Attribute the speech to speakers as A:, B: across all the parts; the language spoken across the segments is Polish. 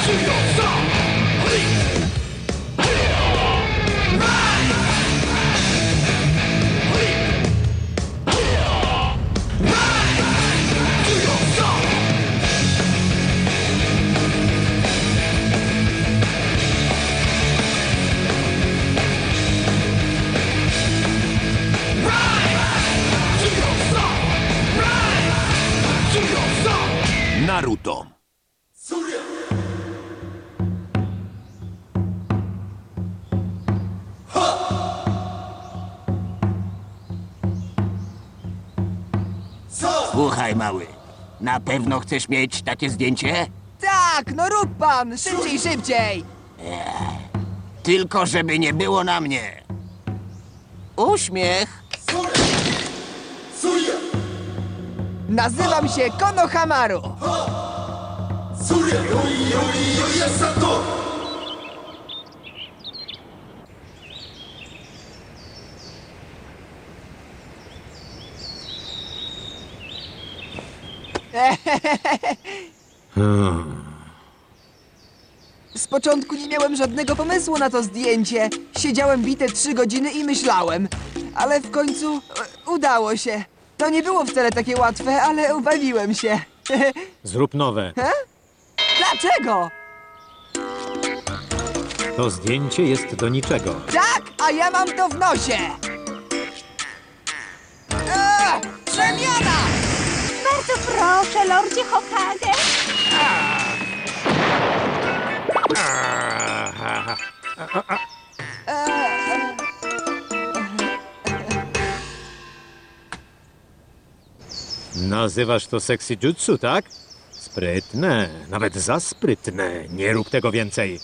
A: Naruto.
B: Słuchaj, mały. Na pewno chcesz mieć takie zdjęcie?
C: Tak, no rób pan! Szybciej, szybciej!
B: Tylko żeby nie było na mnie. Uśmiech.
C: Nazywam się Konohamaru! Z początku nie miałem żadnego pomysłu na to zdjęcie. Siedziałem bite trzy godziny i myślałem. Ale w końcu e, udało się. To nie było wcale takie łatwe, ale ubawiłem się.
D: Zrób nowe.
C: Dlaczego?
D: To zdjęcie jest do niczego.
C: Tak, a ja mam to w nosie! Eee, przemiana!
E: Bardzo proszę, Lordzie Hokage.
D: Nazywasz to sexy jutsu, tak? Sprytne, nawet za sprytne. Nie rób tego więcej.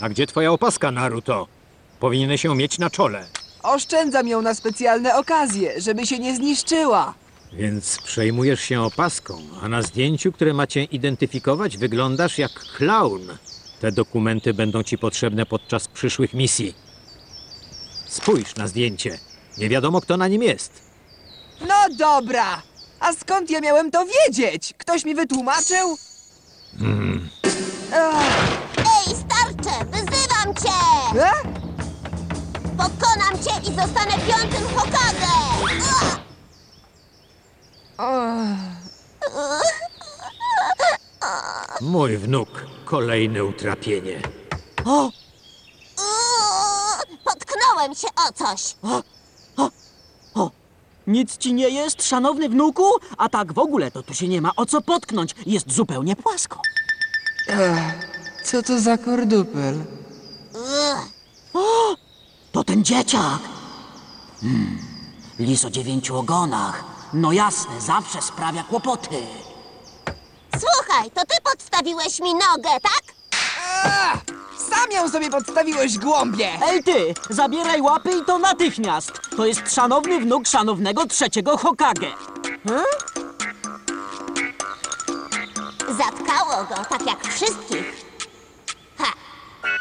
D: A gdzie twoja opaska, Naruto? Powinieneś ją mieć na czole.
C: Oszczędzam ją na specjalne okazje, żeby się nie zniszczyła.
D: Więc przejmujesz się opaską, a na zdjęciu, które macie identyfikować, wyglądasz jak klaun. Te dokumenty będą ci potrzebne podczas przyszłych misji. Spójrz na zdjęcie. Nie wiadomo, kto na nim jest.
C: No dobra! A skąd ja miałem to wiedzieć? Ktoś mi wytłumaczył?
E: Ej, starcze, wyzywam cię!
C: E?
E: Pokonam cię i zostanę piątym Hokage! Ua!
D: Mój wnuk. Kolejne utrapienie.
E: Uuu, Potknąłem się o coś.
F: Nic ci nie jest, szanowny wnuku? A tak w ogóle to tu się nie ma o co potknąć. Jest zupełnie płasko.
C: Co to za kordupel?
F: To ten dzieciak. Hmm. Lis o dziewięciu ogonach. No jasne, zawsze sprawia kłopoty.
E: Słuchaj, to ty podstawiłeś mi nogę, tak?
C: A! Sam ją sobie podstawiłeś, głąbie!
F: Ej ty, zabieraj łapy i to natychmiast. To jest szanowny wnuk szanownego trzeciego Hokage.
E: Zatkało go, tak jak wszystkich. Ha!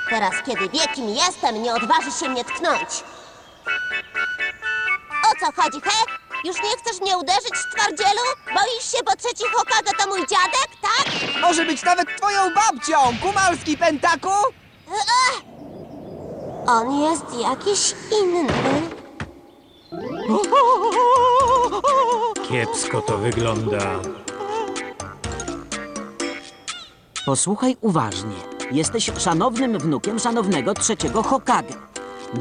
E: Teraz, kiedy wie, kim jestem, nie odważy się mnie tknąć. O co chodzi, he? Już nie chcesz mnie uderzyć, twardzielu? Boisz się, bo trzeci Hokage to mój dziadek, tak?
C: Może być nawet twoją babcią, Kumalski Pentaku?
E: On jest jakiś inny.
D: Kiepsko to wygląda.
F: Posłuchaj uważnie. Jesteś szanownym wnukiem szanownego trzeciego Hokage.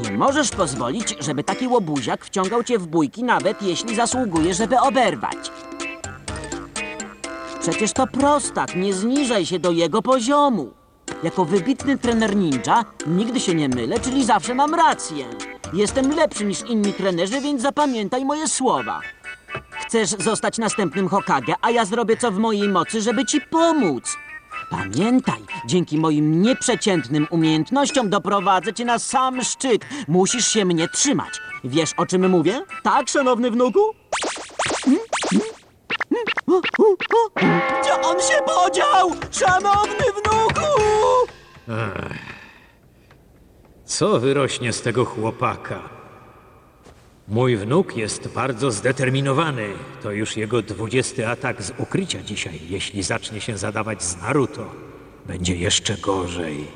F: Nie możesz pozwolić, żeby taki łobuziak wciągał cię w bójki, nawet jeśli zasługuje, żeby oberwać. Przecież to prostak, nie zniżaj się do jego poziomu. Jako wybitny trener ninja nigdy się nie mylę, czyli zawsze mam rację. Jestem lepszy niż inni trenerzy, więc zapamiętaj moje słowa. Chcesz zostać następnym Hokage, a ja zrobię co w mojej mocy, żeby ci pomóc. Pamiętaj, dzięki moim nieprzeciętnym umiejętnościom doprowadzę cię na sam szczyt. Musisz się mnie trzymać. Wiesz, o czym mówię? Tak, szanowny wnuku? Gdzie on się podział? Szanowny wnuku!
D: Co wyrośnie z tego chłopaka? Mój wnuk jest bardzo zdeterminowany. To już jego dwudziesty atak z ukrycia dzisiaj. Jeśli zacznie się zadawać z Naruto, będzie jeszcze gorzej.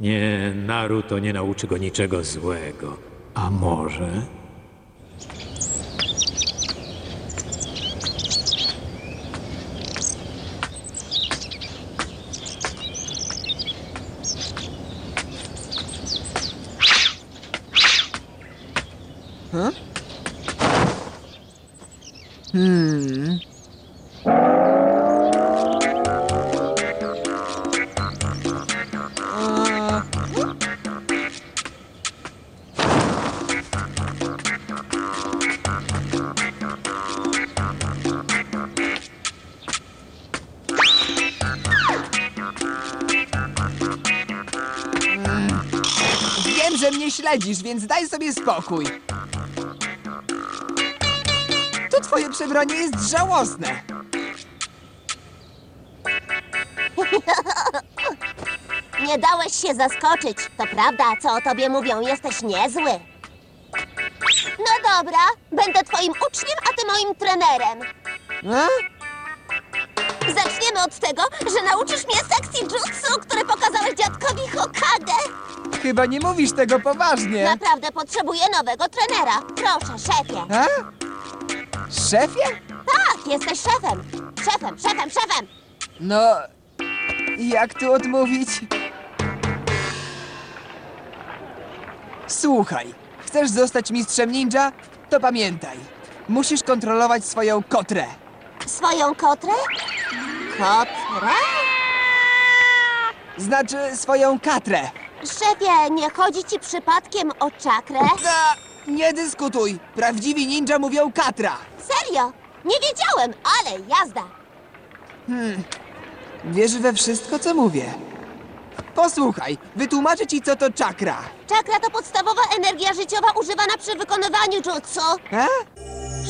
D: Nie, Naruto nie nauczy go niczego złego. A może...
C: że mnie śledzisz, więc daj sobie spokój. To twoje przebranie jest żałosne.
E: Nie dałeś się zaskoczyć. To prawda, co o tobie mówią, jesteś niezły. No dobra, będę twoim uczniem, a ty moim trenerem.
C: A?
E: Zaczniemy od tego, że nauczysz mnie sekcji jutsu, które pokazałeś dziadkowi Hokage.
C: Chyba nie mówisz tego poważnie.
E: Naprawdę potrzebuję nowego trenera. Proszę, szefie.
C: A? Szefie?
E: Tak, jesteś szefem. Szefem, szefem, szefem.
C: No, jak tu odmówić? Słuchaj, chcesz zostać mistrzem ninja? To pamiętaj, musisz kontrolować swoją kotrę.
E: Swoją kotrę? Kotrę?
C: Znaczy swoją katrę.
E: Szefie, nie chodzi ci przypadkiem o czakrę?
C: A, nie dyskutuj, prawdziwi ninja mówią katra.
E: Serio? Nie wiedziałem, ale jazda.
C: Wierzy we wszystko, co mówię. Posłuchaj, wytłumaczę ci, co to czakra.
E: Czakra to podstawowa energia życiowa używana przy wykonywaniu jutsu.
C: A?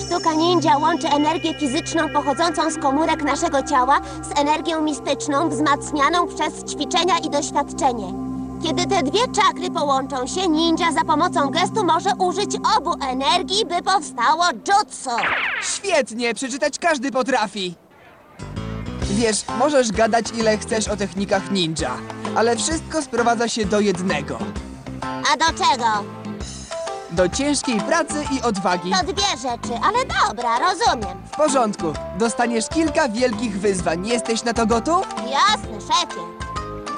E: Sztuka ninja łączy energię fizyczną pochodzącą z komórek naszego ciała z energią mistyczną wzmacnianą przez ćwiczenia i doświadczenie. Kiedy te dwie czakry połączą się, ninja za pomocą gestu może użyć obu energii, by powstało jutsu.
C: Świetnie, przeczytać każdy potrafi. Wiesz, możesz gadać ile chcesz o technikach ninja, ale wszystko sprowadza się do jednego.
E: A do czego?
C: Do ciężkiej pracy i odwagi.
E: To dwie rzeczy, ale dobra, rozumiem.
C: W porządku, dostaniesz kilka wielkich wyzwań. Jesteś na to gotów?
E: Jasne, szefie.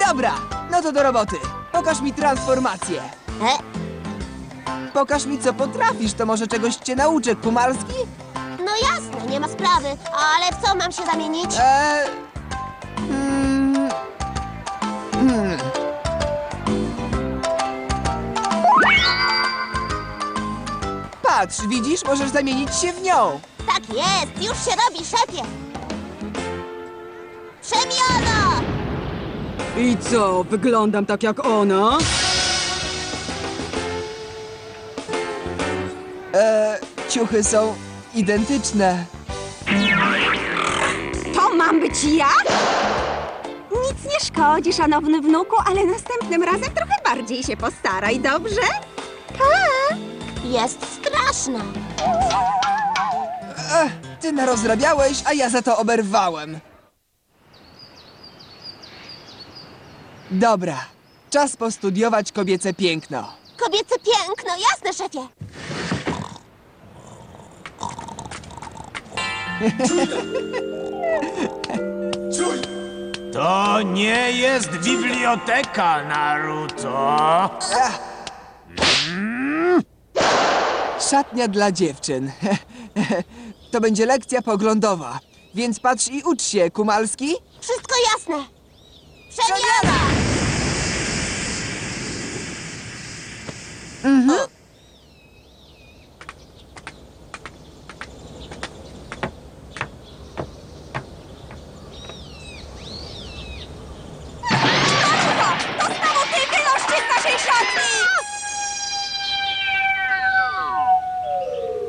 C: Dobra, no to do roboty. Pokaż mi transformację.
E: E,
C: Pokaż mi, co potrafisz, to może czegoś cię nauczę, Kumalski?
E: no jasne, nie ma sprawy. Ale w co mam się zamienić?
C: Eee... Patrz, widzisz, możesz zamienić się w nią.
E: Tak jest, już się robi, szefie. Przemiana!
A: I co, wyglądam tak jak ona?
C: Eee, ciuchy są identyczne.
G: To mam być ja? Nic nie szkodzi, szanowny wnuku, ale następnym razem trochę bardziej się postaraj, dobrze? Pa!
E: Jest straszna.
C: Ech, ty narozrabiałeś, a ja za to oberwałem. Dobra, czas postudiować kobiece piękno.
E: Kobiece piękno, jasne, szefie.
B: To nie jest biblioteka, Naruto.
C: Szatnia dla dziewczyn. To będzie lekcja poglądowa. Więc patrz i ucz się, Kumalski.
E: Wszystko jasne. Przemiana!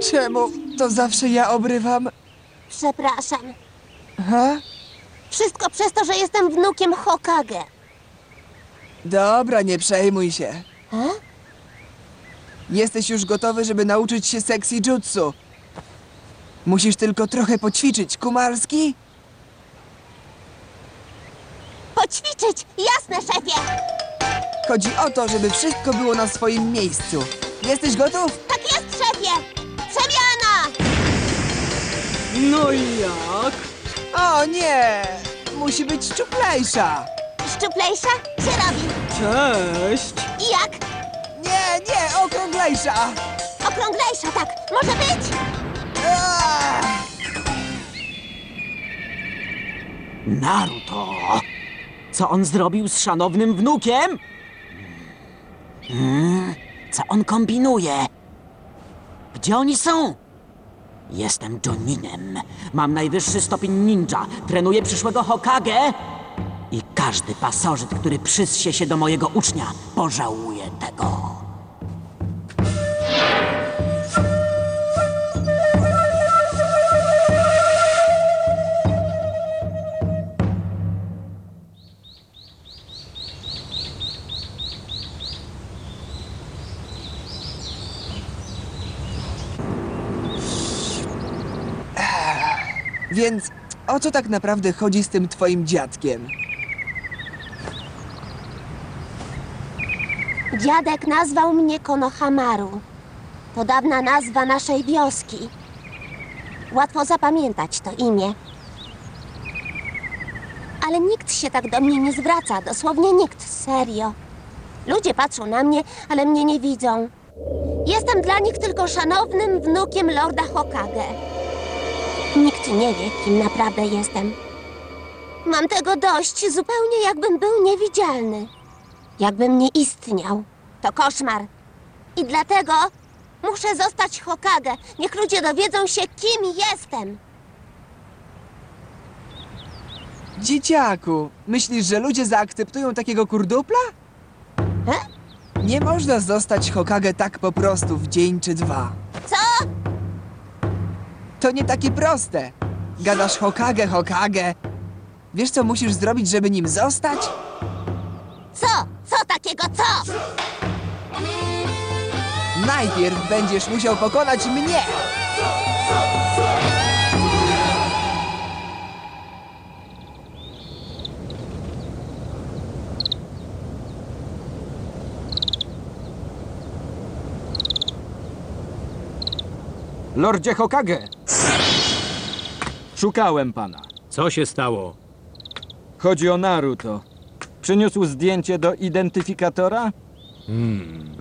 C: Czemu to zawsze ja obrywam?
E: Przepraszam.
C: Ha?
E: Wszystko przez to, że jestem wnukiem Hokage.
C: Dobra, nie przejmuj się.
E: E?
C: Jesteś już gotowy, żeby nauczyć się sexy jutsu. Musisz tylko trochę poćwiczyć, Kumalski?
E: Poćwiczyć! Jasne, szefie!
C: Chodzi o to, żeby wszystko było na swoim miejscu. Jesteś gotów?
E: Tak jest, szefie!
A: No i jak?
C: O nie! Musi być szczuplejsza.
E: Szczuplejsza się robi.
A: Cześć!
E: I jak?
C: Nie, nie, okrąglejsza.
E: Okrąglejsza, tak. Może być?
F: Naruto! Co on zrobił z szanownym wnukiem? Hmm, co on kombinuje? Gdzie oni są? Jestem Joninem. Mam najwyższy stopień ninja. Trenuję przyszłego Hokage. I każdy pasożyt, który przyssie się do mojego ucznia, pożałuje tego.
C: Więc o co tak naprawdę chodzi z tym twoim dziadkiem?
E: Dziadek nazwał mnie Konohamaru. To dawna nazwa naszej wioski. Łatwo zapamiętać to imię. Ale nikt się tak do mnie nie zwraca, dosłownie nikt, serio. Ludzie patrzą na mnie, ale mnie nie widzą. Jestem dla nich tylko szanownym wnukiem lorda Hokage. Nikt nie wie, kim naprawdę jestem. Mam tego dość, zupełnie jakbym był niewidzialny. Jakbym nie istniał. To koszmar. I dlatego muszę zostać Hokage. Niech ludzie dowiedzą się, kim jestem.
C: Dzieciaku, myślisz, że ludzie zaakceptują takiego kurdupla?
E: He?
C: Nie można zostać Hokage tak po prostu w dzień czy dwa.
E: Co?
C: To nie takie proste. Gadasz Hokage, Hokage. Wiesz, co musisz zrobić, żeby nim zostać?
E: Co? Co takiego co?
C: Najpierw będziesz musiał pokonać mnie!
H: Lordzie Hokage! Szukałem pana.
D: Co się stało?
H: Chodzi o Naruto. Przyniósł zdjęcie do identyfikatora?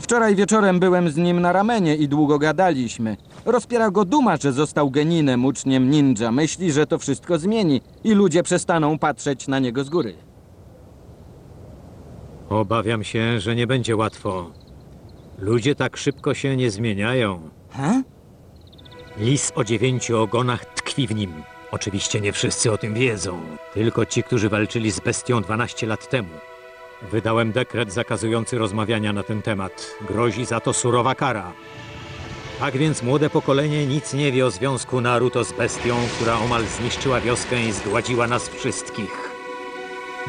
H: Wczoraj wieczorem byłem z nim na ramenie i długo gadaliśmy. Rozpiera go duma, że został geninem, uczniem ninja. Myśli, że to wszystko zmieni i ludzie przestaną patrzeć na niego z góry.
D: Obawiam się, że nie będzie łatwo. Ludzie tak szybko się nie zmieniają.
H: He?
D: Lis o dziewięciu ogonach tkwi w nim. Oczywiście nie wszyscy o tym wiedzą. Tylko ci, którzy walczyli z bestią 12 lat temu. Wydałem dekret zakazujący rozmawiania na ten temat. Grozi za to surowa kara. Tak więc młode pokolenie nic nie wie o związku Naruto z bestią, która omal zniszczyła wioskę i zgładziła nas wszystkich.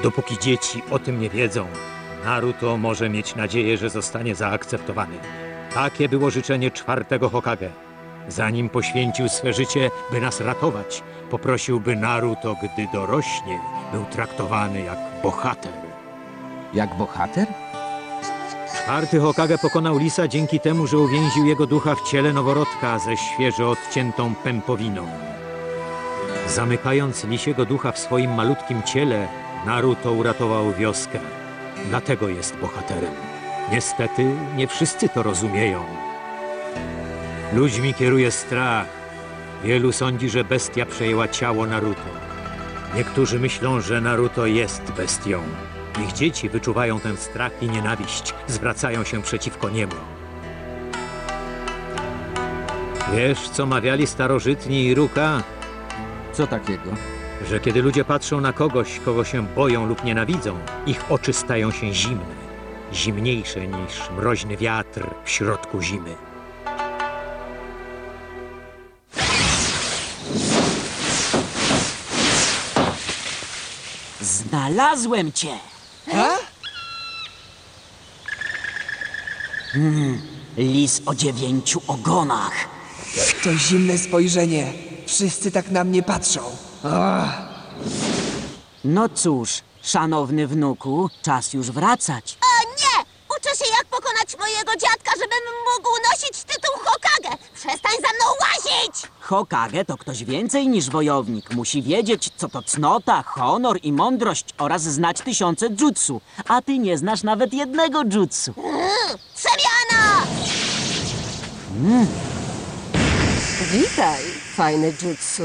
D: Dopóki dzieci o tym nie wiedzą, Naruto może mieć nadzieję, że zostanie zaakceptowany. Takie było życzenie czwartego Hokage. Zanim poświęcił swe życie, by nas ratować, poprosiłby Naruto, gdy dorośnie, był traktowany jak bohater.
H: Jak bohater?
D: Czwarty Hokage pokonał Lisa dzięki temu, że uwięził jego ducha w ciele noworodka ze świeżo odciętą pępowiną. Zamykając lisiego ducha w swoim malutkim ciele, Naruto uratował wioskę. Dlatego jest bohaterem. Niestety, nie wszyscy to rozumieją. Ludźmi kieruje strach. Wielu sądzi, że bestia przejęła ciało Naruto. Niektórzy myślą, że Naruto jest bestią. Ich dzieci wyczuwają ten strach i nienawiść, zwracają się przeciwko niemu. Wiesz, co mawiali starożytni Iruka?
H: Co takiego?
D: Że kiedy ludzie patrzą na kogoś, kogo się boją lub nienawidzą, ich oczy stają się zimne. Zimniejsze niż mroźny wiatr w środku zimy.
F: Znalazłem cię!
C: A?
F: Lis o dziewięciu ogonach.
C: To zimne spojrzenie. Wszyscy tak na mnie patrzą. Ach,
F: No cóż, szanowny wnuku, czas już wracać.
E: O nie! Uczę się, mojego dziadka, żebym mógł nosić tytuł Hokage! Przestań za mną łazić!
F: Hokage to ktoś więcej niż wojownik. Musi wiedzieć, co to cnota, honor i mądrość oraz znać tysiące jutsu. A ty nie znasz nawet jednego jutsu.
E: Przemiana!
A: Witaj, fajny jutsu.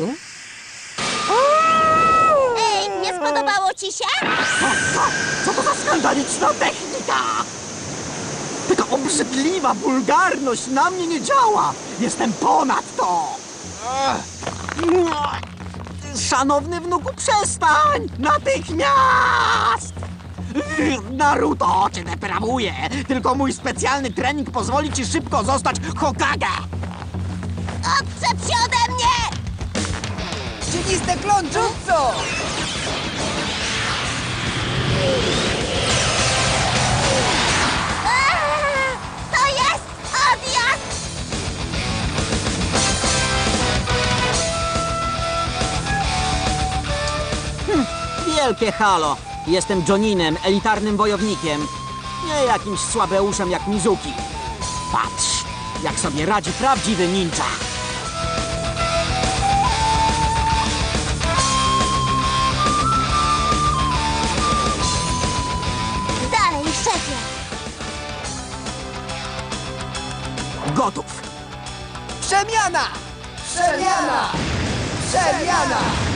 E: Ej, nie spodobało ci się?
F: Co to za skandaliczna technika? Obrzydliwa wulgarność na mnie nie działa. Jestem ponad to. Szanowny wnuku, przestań! Natychmiast! Naruto cię deprawuje! Tylko mój specjalny trening pozwoli ci szybko zostać Hokage!
E: Odczep się ode mnie!
C: Cieniste klon
F: Wielkie halo! Jestem Joninem, elitarnym wojownikiem. Nie jakimś słabeuszem jak Mizuki. Patrz, jak sobie radzi prawdziwy ninja.
E: Dalej, szefie!
F: Gotów!
C: Przemiana! Przemiana! Przemiana!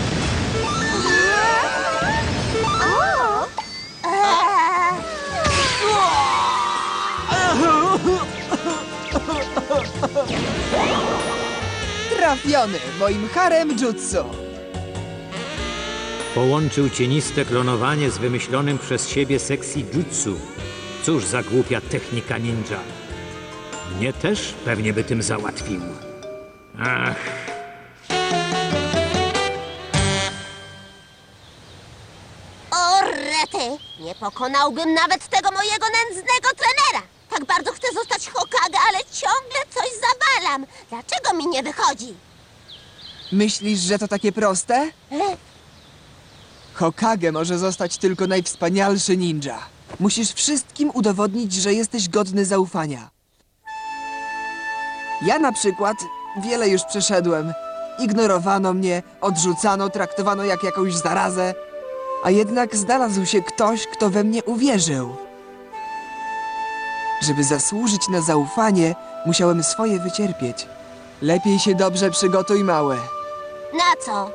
C: Trafiony moim harem jutsu.
D: Połączył cieniste klonowanie z wymyślonym przez siebie sexy jutsu. Cóż za głupia technika ninja. Mnie też pewnie by tym załatwił. Ach,
E: rety! Nie pokonałbym nawet tego mojego nędznego trenera! Tak bardzo chcę zostać Hokage, ale ciągle coś zawalam. Dlaczego mi nie wychodzi?
C: Myślisz, że to takie proste?
E: E?
C: Hokage może zostać tylko najwspanialszy ninja. Musisz wszystkim udowodnić, że jesteś godny zaufania. Ja na przykład wiele już przeszedłem. Ignorowano mnie, odrzucano, traktowano jak jakąś zarazę. A jednak znalazł się ktoś, kto we mnie uwierzył. Żeby zasłużyć na zaufanie, musiałem swoje wycierpieć. Lepiej się dobrze przygotuj, małe.
E: Na co?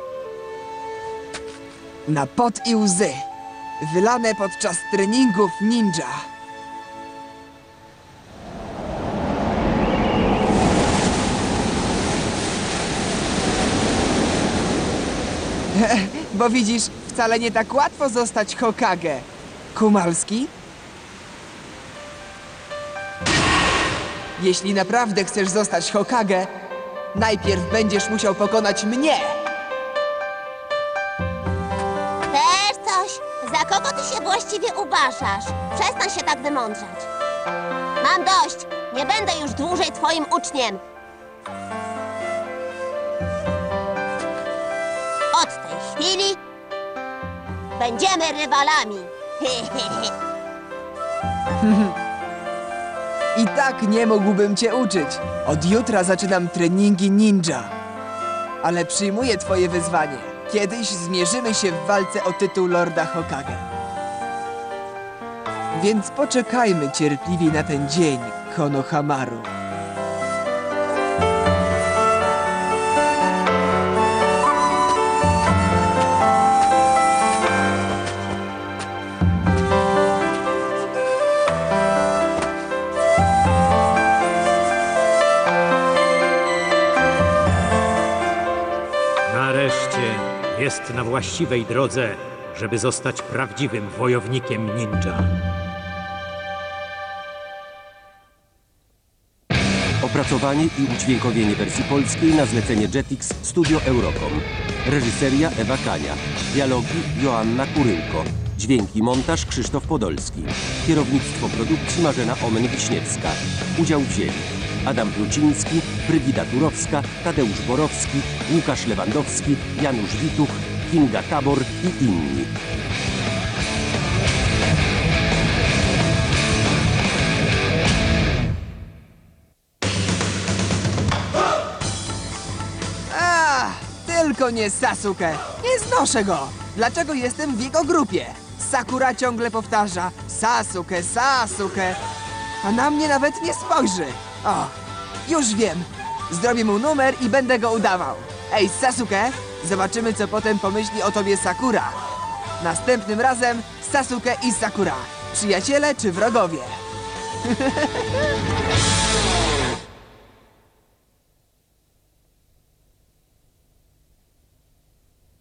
C: na pot i łzy, wylane podczas treningów ninja. Bo widzisz, wcale nie tak łatwo zostać Hokage. Kumalski? Jeśli naprawdę chcesz zostać Hokage, najpierw będziesz musiał pokonać mnie.
E: Też coś. Za kogo ty się właściwie uważasz? Przestań się tak wymądrzać. Mam dość. Nie będę już dłużej twoim uczniem. Będziemy rywalami.
C: I tak nie mógłbym cię uczyć. Od jutra zaczynam treningi ninja. Ale przyjmuję twoje wyzwanie. Kiedyś zmierzymy się w walce o tytuł Lorda Hokage. Więc poczekajmy cierpliwie na ten dzień, Konohamaru.
D: Jest na właściwej drodze, żeby zostać prawdziwym wojownikiem ninja.
I: Opracowanie i udźwiękowienie wersji polskiej na zlecenie Jetix Studio Eurocom. Reżyseria Ewa Kania. Dialogi Joanna Kurylko. Dźwięki montaż Krzysztof Podolski. Kierownictwo produkcji Marzena Omen-Wiśniewska. Udział wzięli Adam Pluciński, Brygida Turowska, Tadeusz Borowski, Łukasz Lewandowski, Janusz Wituch, Kinga Tabor i inni.
C: A, tylko nie Sasuke. Nie znoszę go. Dlaczego jestem w jego grupie? Sakura ciągle powtarza Sasuke, Sasuke, a na mnie nawet nie spojrzy. O, już wiem. Zrobię mu numer i będę go udawał. Ej, Sasuke, zobaczymy, co potem pomyśli o tobie Sakura. Następnym razem Sasuke i Sakura. Przyjaciele czy wrogowie?